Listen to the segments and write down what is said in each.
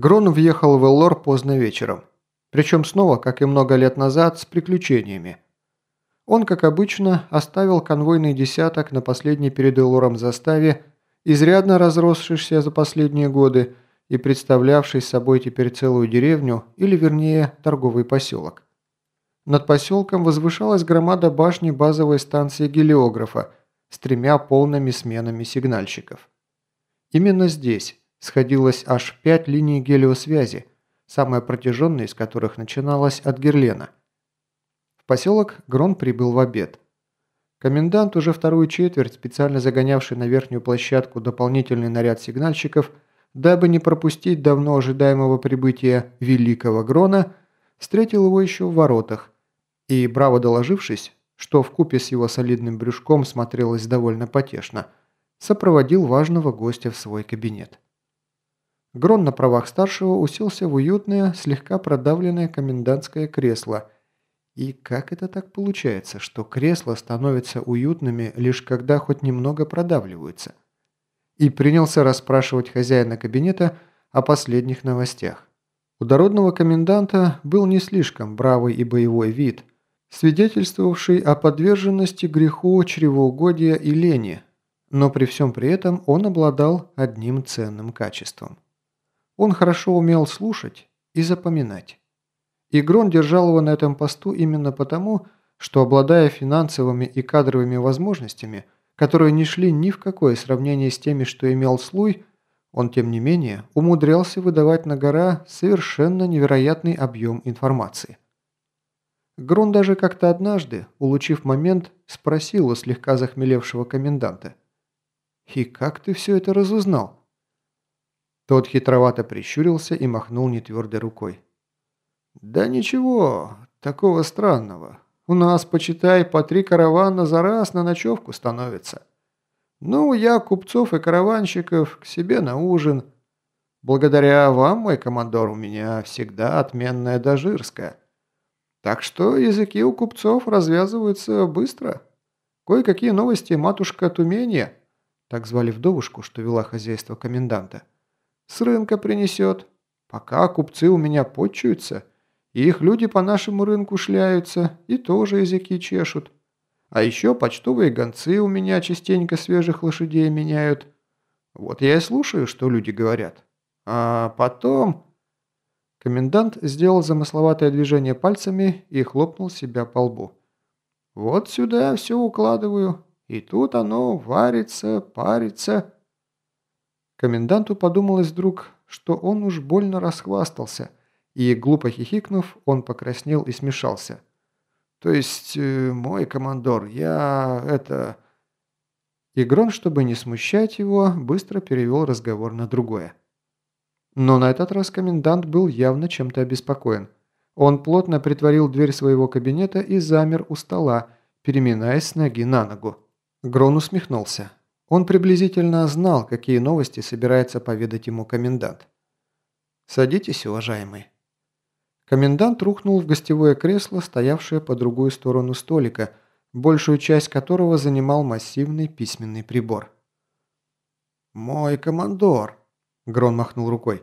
Грон въехал в Эллор поздно вечером. Причем снова, как и много лет назад, с приключениями. Он, как обычно, оставил конвойный десяток на последней перед Эллором заставе, изрядно разросшийся за последние годы и представлявший собой теперь целую деревню, или вернее, торговый поселок. Над поселком возвышалась громада башни базовой станции гелиографа с тремя полными сменами сигнальщиков. Именно здесь, сходилось аж пять линий гелиосвязи, самая протяженная из которых начиналась от Герлена. В поселок Грон прибыл в обед. Комендант, уже вторую четверть, специально загонявший на верхнюю площадку дополнительный наряд сигнальщиков, дабы не пропустить давно ожидаемого прибытия Великого Грона, встретил его еще в воротах и, браво доложившись, что в купе с его солидным брюшком смотрелось довольно потешно, сопроводил важного гостя в свой кабинет. Грон на правах старшего уселся в уютное, слегка продавленное комендантское кресло. И как это так получается, что кресла становятся уютными лишь когда хоть немного продавливаются? И принялся расспрашивать хозяина кабинета о последних новостях. У дородного коменданта был не слишком бравый и боевой вид, свидетельствовавший о подверженности греху чревоугодия и лени, но при всем при этом он обладал одним ценным качеством – он хорошо умел слушать и запоминать. И Грон держал его на этом посту именно потому, что, обладая финансовыми и кадровыми возможностями, которые не шли ни в какое сравнение с теми, что имел Слуй, он, тем не менее, умудрялся выдавать на гора совершенно невероятный объем информации. Грон даже как-то однажды, улучив момент, спросил у слегка захмелевшего коменданта. «И как ты все это разузнал?» Тот хитровато прищурился и махнул нетвердой рукой. «Да ничего, такого странного. У нас, почитай, по три каравана за раз на ночевку становится. Ну, я купцов и караванщиков к себе на ужин. Благодаря вам, мой командор, у меня всегда отменная дожирская. Так что языки у купцов развязываются быстро. Кое-какие новости матушка Тумения, так звали вдовушку, что вела хозяйство коменданта, с рынка принесет. Пока купцы у меня почуются, и их люди по нашему рынку шляются и тоже языки чешут. А еще почтовые гонцы у меня частенько свежих лошадей меняют. Вот я и слушаю, что люди говорят. А потом...» Комендант сделал замысловатое движение пальцами и хлопнул себя по лбу. «Вот сюда все укладываю, и тут оно варится, парится». Коменданту подумалось вдруг, что он уж больно расхвастался, и, глупо хихикнув, он покраснел и смешался. «То есть, э, мой командор, я... это...» Игрон, чтобы не смущать его, быстро перевел разговор на другое. Но на этот раз комендант был явно чем-то обеспокоен. Он плотно притворил дверь своего кабинета и замер у стола, переминаясь с ноги на ногу. Грон усмехнулся. Он приблизительно знал, какие новости собирается поведать ему комендант. «Садитесь, уважаемый». Комендант рухнул в гостевое кресло, стоявшее по другую сторону столика, большую часть которого занимал массивный письменный прибор. «Мой командор», – Грон махнул рукой.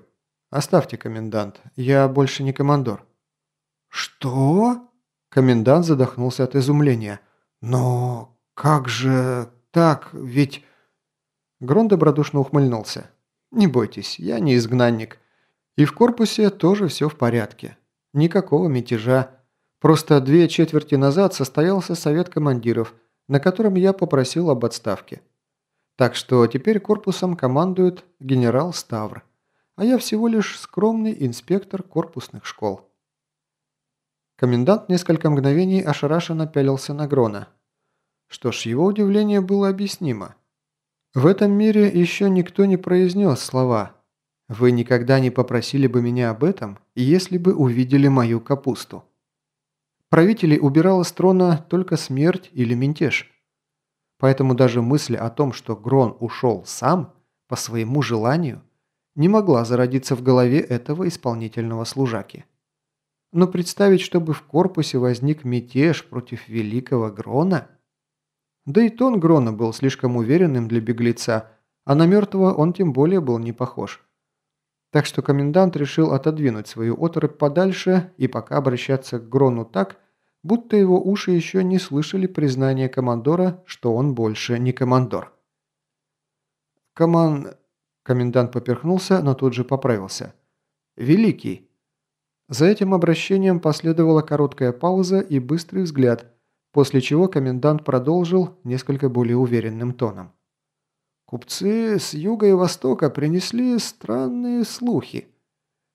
«Оставьте, комендант, я больше не командор». «Что?» – комендант задохнулся от изумления. «Но как же так? Ведь...» Грон добродушно ухмыльнулся. «Не бойтесь, я не изгнанник. И в корпусе тоже все в порядке. Никакого мятежа. Просто две четверти назад состоялся совет командиров, на котором я попросил об отставке. Так что теперь корпусом командует генерал Ставр, а я всего лишь скромный инспектор корпусных школ». Комендант несколько мгновений ошарашенно пялился на Грона. Что ж, его удивление было объяснимо. В этом мире еще никто не произнес слова «Вы никогда не попросили бы меня об этом, если бы увидели мою капусту». Правителей убирала с трона только смерть или мятеж. Поэтому даже мысль о том, что Грон ушел сам, по своему желанию, не могла зародиться в голове этого исполнительного служаки. Но представить, чтобы в корпусе возник мятеж против великого Грона – да и тон Грона был слишком уверенным для беглеца, а на мертвого он тем более был не похож. Так что комендант решил отодвинуть свою оторопь подальше и пока обращаться к Грону так, будто его уши еще не слышали признания командора, что он больше не командор. «Коман...» Комендант поперхнулся, но тут же поправился. «Великий». За этим обращением последовала короткая пауза и быстрый взгляд, после чего комендант продолжил несколько более уверенным тоном. Купцы с юга и востока принесли странные слухи.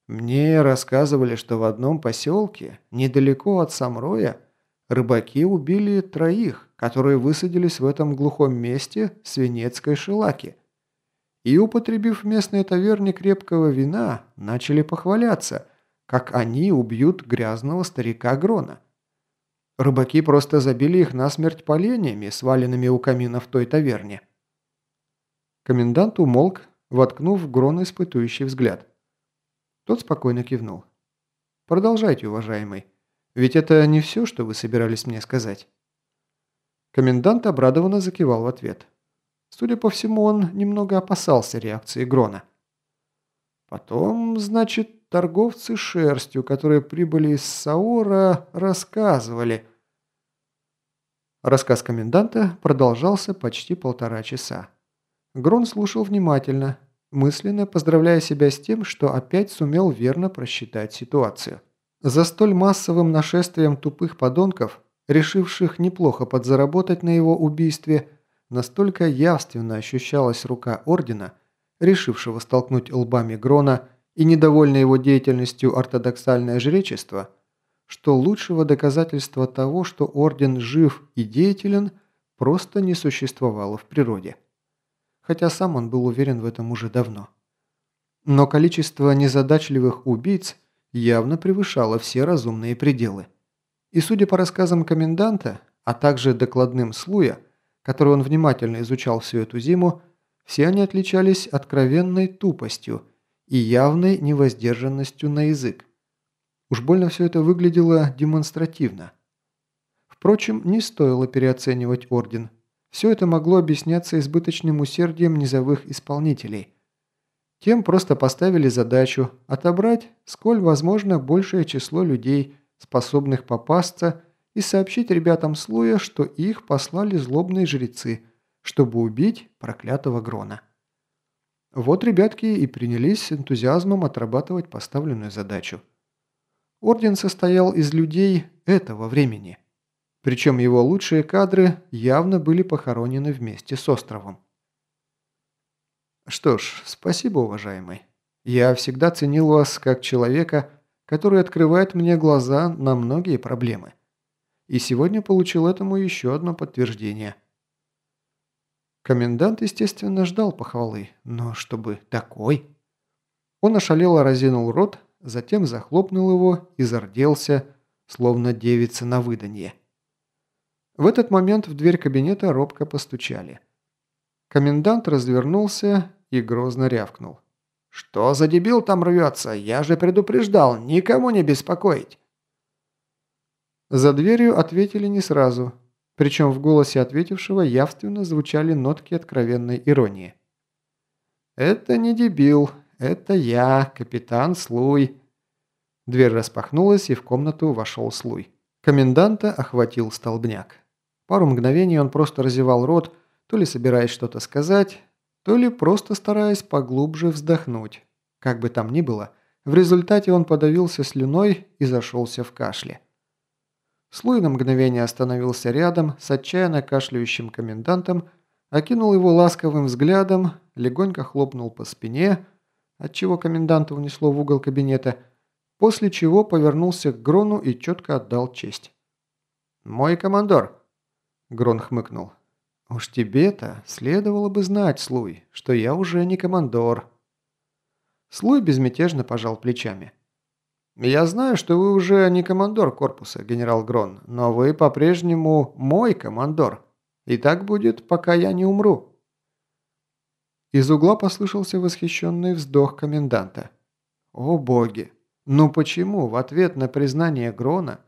Мне рассказывали, что в одном поселке, недалеко от Самроя, рыбаки убили троих, которые высадились в этом глухом месте свинецкой шелаки. И, употребив в местной таверне крепкого вина, начали похваляться, как они убьют грязного старика Грона. Рыбаки просто забили их насмерть поленьями, сваленными у камина в той таверне. Комендант умолк, воткнув в Грона испытующий взгляд. Тот спокойно кивнул. «Продолжайте, уважаемый. Ведь это не все, что вы собирались мне сказать». Комендант обрадованно закивал в ответ. Судя по всему, он немного опасался реакции Грона. Потом, значит, торговцы шерстью, которые прибыли из Саура, рассказывали. Рассказ коменданта продолжался почти полтора часа. Грон слушал внимательно, мысленно поздравляя себя с тем, что опять сумел верно просчитать ситуацию. За столь массовым нашествием тупых подонков, решивших неплохо подзаработать на его убийстве, настолько явственно ощущалась рука Ордена, решившего столкнуть лбами Грона и недовольное его деятельностью ортодоксальное жречество, что лучшего доказательства того, что Орден жив и деятелен, просто не существовало в природе хотя сам он был уверен в этом уже давно. Но количество незадачливых убийц явно превышало все разумные пределы. И судя по рассказам коменданта, а также докладным Слуя, который он внимательно изучал всю эту зиму, все они отличались откровенной тупостью и явной невоздержанностью на язык. Уж больно все это выглядело демонстративно. Впрочем, не стоило переоценивать Орден – все это могло объясняться избыточным усердием низовых исполнителей. Тем просто поставили задачу отобрать, сколь возможно, большее число людей, способных попасться, и сообщить ребятам Слуя, что их послали злобные жрецы, чтобы убить проклятого Грона. Вот ребятки и принялись с энтузиазмом отрабатывать поставленную задачу. Орден состоял из людей этого времени. Причем его лучшие кадры явно были похоронены вместе с островом. Что ж, спасибо, уважаемый. Я всегда ценил вас как человека, который открывает мне глаза на многие проблемы. И сегодня получил этому еще одно подтверждение. Комендант, естественно, ждал похвалы, но чтобы такой... Он ошалело разинул рот, затем захлопнул его и зарделся, словно девица на выданье. В этот момент в дверь кабинета робко постучали. Комендант развернулся и грозно рявкнул. «Что за дебил там рвется? Я же предупреждал, никому не беспокоить!» За дверью ответили не сразу, причем в голосе ответившего явственно звучали нотки откровенной иронии. «Это не дебил, это я, капитан Слуй». Дверь распахнулась, и в комнату вошел Слуй. Коменданта охватил столбняк. Пару мгновений он просто разевал рот, то ли собираясь что-то сказать, то ли просто стараясь поглубже вздохнуть. Как бы там ни было, в результате он подавился слюной и зашелся в кашле. Слуй на мгновение остановился рядом с отчаянно кашляющим комендантом, окинул его ласковым взглядом, легонько хлопнул по спине, отчего коменданта унесло в угол кабинета, после чего повернулся к Грону и четко отдал честь. «Мой командор!» Грон хмыкнул. «Уж тебе-то следовало бы знать, Слуй, что я уже не командор». Слуй безмятежно пожал плечами. «Я знаю, что вы уже не командор корпуса, генерал Грон, но вы по-прежнему мой командор. И так будет, пока я не умру». Из угла послышался восхищенный вздох коменданта. «О боги! Ну почему в ответ на признание Грона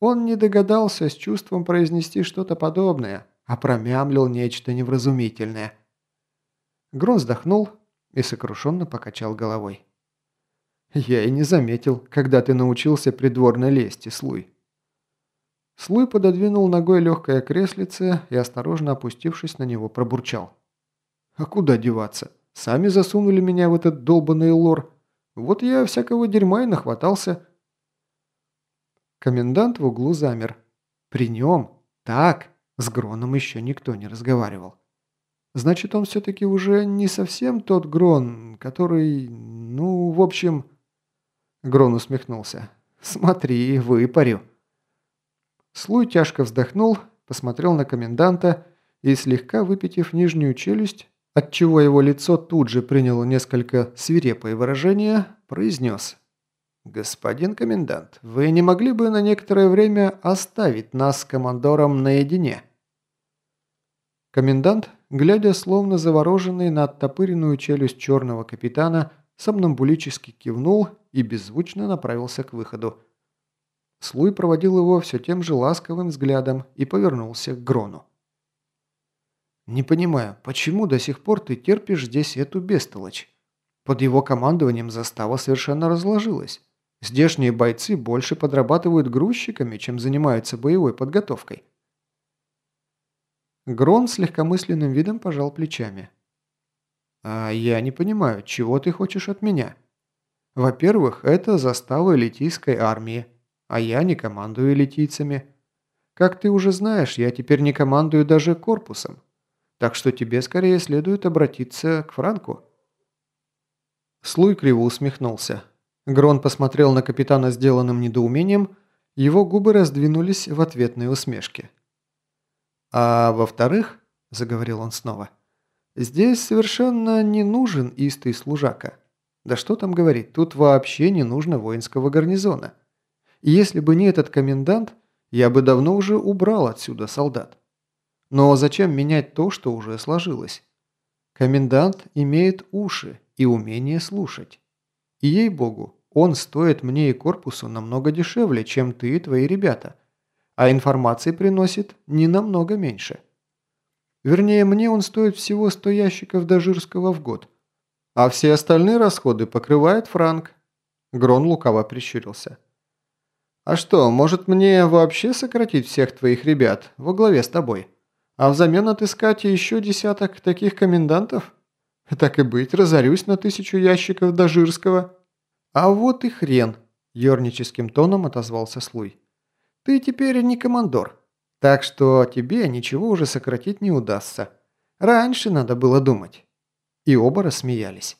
он не догадался с чувством произнести что-то подобное, а промямлил нечто невразумительное. Грон вздохнул и сокрушенно покачал головой. Я и не заметил, когда ты научился придворной лести, Слуй. Слуй пододвинул ногой легкое креслице и, осторожно опустившись на него, пробурчал. «А куда деваться? Сами засунули меня в этот долбанный лор. Вот я всякого дерьма и нахватался». Комендант в углу замер. При нем, так, с Гроном еще никто не разговаривал. Значит, он все-таки уже не совсем тот Грон, который... Ну, в общем... Грон усмехнулся. «Смотри, выпарю». Слуй тяжко вздохнул, посмотрел на коменданта и, слегка выпитив нижнюю челюсть, отчего его лицо тут же приняло несколько свирепое выражение, произнес. «Господин комендант, вы не могли бы на некоторое время оставить нас с командором наедине?» Комендант, глядя словно завороженный на оттопыренную челюсть черного капитана, сомнамбулически кивнул и беззвучно направился к выходу. Слуй проводил его все тем же ласковым взглядом и повернулся к Грону. «Не понимаю, почему до сих пор ты терпишь здесь эту бестолочь? Под его командованием застава совершенно разложилась. Здешние бойцы больше подрабатывают грузчиками, чем занимаются боевой подготовкой». Грон с легкомысленным видом пожал плечами. «А я не понимаю, чего ты хочешь от меня? Во-первых, это застава элитийской армии, а я не командую элитийцами. Как ты уже знаешь, я теперь не командую даже корпусом. Так что тебе скорее следует обратиться к Франку». Слуй криво усмехнулся. Грон посмотрел на капитана сделанным недоумением, его губы раздвинулись в ответной усмешке. «А во-вторых», – заговорил он снова, – «здесь совершенно не нужен истый служака. Да что там говорить, тут вообще не нужно воинского гарнизона. И если бы не этот комендант, я бы давно уже убрал отсюда солдат. Но зачем менять то, что уже сложилось? Комендант имеет уши и умение слушать. И ей-богу, он стоит мне и корпусу намного дешевле, чем ты и твои ребята – а информации приносит не намного меньше. Вернее, мне он стоит всего 100 ящиков дожирского в год, а все остальные расходы покрывает Франк. Грон лукаво прищурился. «А что, может мне вообще сократить всех твоих ребят во главе с тобой? А взамен отыскать еще десяток таких комендантов? Так и быть, разорюсь на тысячу ящиков дожирского». «А вот и хрен», – ерническим тоном отозвался Слуй. Ты теперь не командор, так что тебе ничего уже сократить не удастся. Раньше надо было думать». И оба рассмеялись.